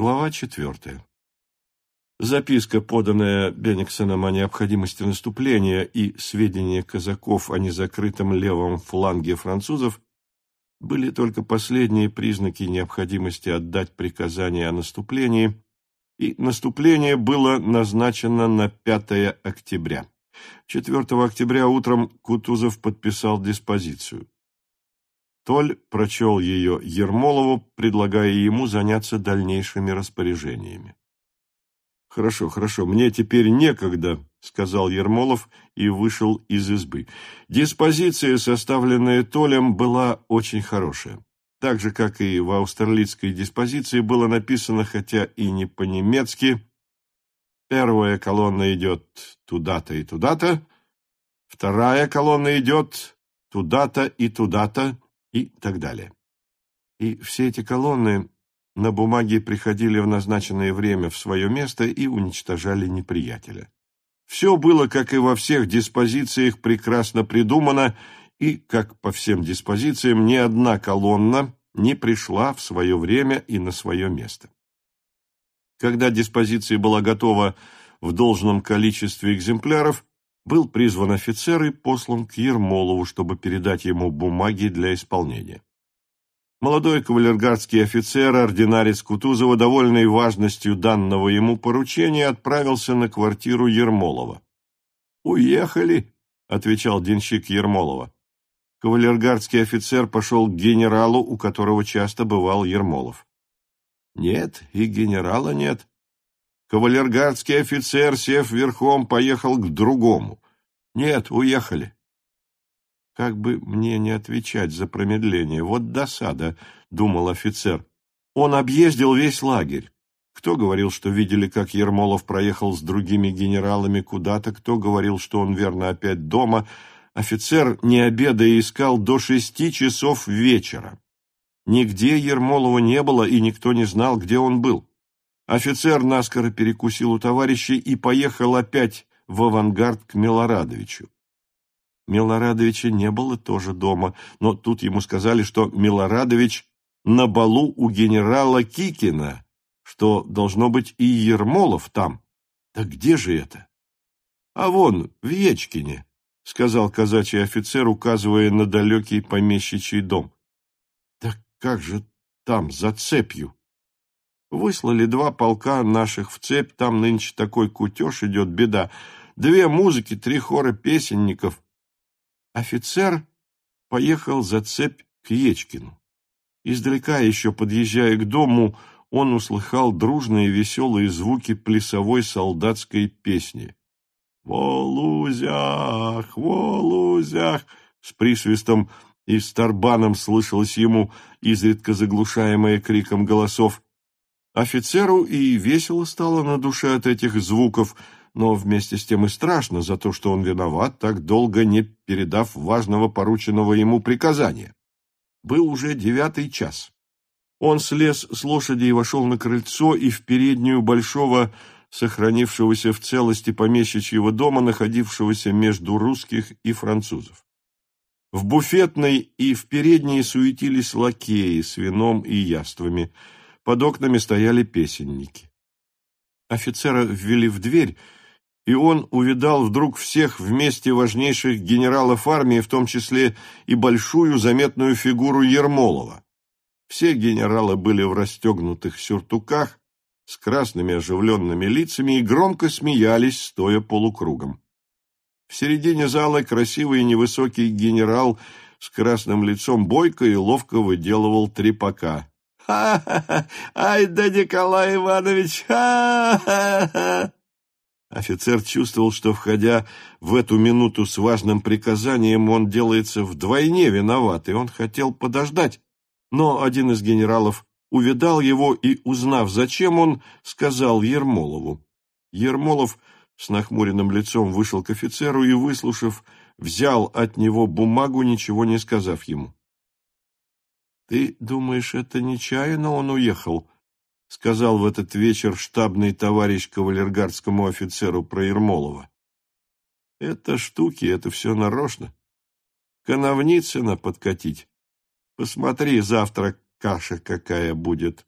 Глава четвертая. Записка, поданная Бениксоном о необходимости наступления и сведения казаков о незакрытом левом фланге французов, были только последние признаки необходимости отдать приказание о наступлении, и наступление было назначено на 5 октября. 4 октября утром Кутузов подписал диспозицию. Толь прочел ее Ермолову, предлагая ему заняться дальнейшими распоряжениями. «Хорошо, хорошо, мне теперь некогда», — сказал Ермолов и вышел из избы. Диспозиция, составленная Толем, была очень хорошая. Так же, как и в австралийской диспозиции, было написано, хотя и не по-немецки, «Первая колонна идет туда-то и туда-то», «Вторая колонна идет туда-то и туда-то», и так далее. И все эти колонны на бумаге приходили в назначенное время в свое место и уничтожали неприятеля. Все было, как и во всех диспозициях, прекрасно придумано, и, как по всем диспозициям, ни одна колонна не пришла в свое время и на свое место. Когда диспозиция была готова в должном количестве экземпляров, был призван офицер и послан к Ермолову, чтобы передать ему бумаги для исполнения. Молодой кавалергардский офицер, ординарец Кутузова, довольный важностью данного ему поручения, отправился на квартиру Ермолова. «Уехали», — отвечал денщик Ермолова. Кавалергардский офицер пошел к генералу, у которого часто бывал Ермолов. «Нет, и генерала нет. Кавалергардский офицер, сев верхом, поехал к другому. Нет, уехали. Как бы мне не отвечать за промедление? Вот досада, — думал офицер. Он объездил весь лагерь. Кто говорил, что видели, как Ермолов проехал с другими генералами куда-то, кто говорил, что он верно опять дома. Офицер, не обедая, искал до шести часов вечера. Нигде Ермолова не было, и никто не знал, где он был. Офицер наскоро перекусил у товарищей и поехал опять в авангард к Милорадовичу. Милорадовича не было тоже дома, но тут ему сказали, что Милорадович на балу у генерала Кикина, что должно быть и Ермолов там. Да где же это? А вон, в Ечкине, — сказал казачий офицер, указывая на далекий помещичий дом. Да как же там, за цепью? Выслали два полка наших в цепь, там нынче такой кутеж идет, беда. Две музыки, три хора песенников. Офицер поехал за цепь к Ечкину. Издалека, еще подъезжая к дому, он услыхал дружные веселые звуки плясовой солдатской песни. «Волузях! Волузях!» С присвистом и старбаном слышалось ему, изредка заглушаемое криком голосов. Офицеру и весело стало на душе от этих звуков, но вместе с тем и страшно за то, что он виноват, так долго не передав важного порученного ему приказания. Был уже девятый час. Он слез с лошади и вошел на крыльцо и в переднюю большого, сохранившегося в целости помещичьего дома, находившегося между русских и французов. В буфетной и в передней суетились лакеи с вином и яствами – под окнами стояли песенники. Офицера ввели в дверь, и он увидал вдруг всех вместе важнейших генералов армии, в том числе и большую заметную фигуру Ермолова. Все генералы были в расстегнутых сюртуках, с красными оживленными лицами и громко смеялись, стоя полукругом. В середине зала красивый невысокий генерал с красным лицом бойко и ловко выделывал трепака. Ай да Николай Иванович! Ха-ха-ха!» Офицер чувствовал, что, входя в эту минуту с важным приказанием, он делается вдвойне виноват, и он хотел подождать. Но один из генералов увидал его и, узнав, зачем он, сказал Ермолову. Ермолов с нахмуренным лицом вышел к офицеру и, выслушав, взял от него бумагу, ничего не сказав ему. «Ты думаешь, это нечаянно он уехал?» — сказал в этот вечер штабный товарищ кавалергардскому офицеру про Ермолова. «Это штуки, это все нарочно. Коновницына подкатить. Посмотри, завтра каша какая будет».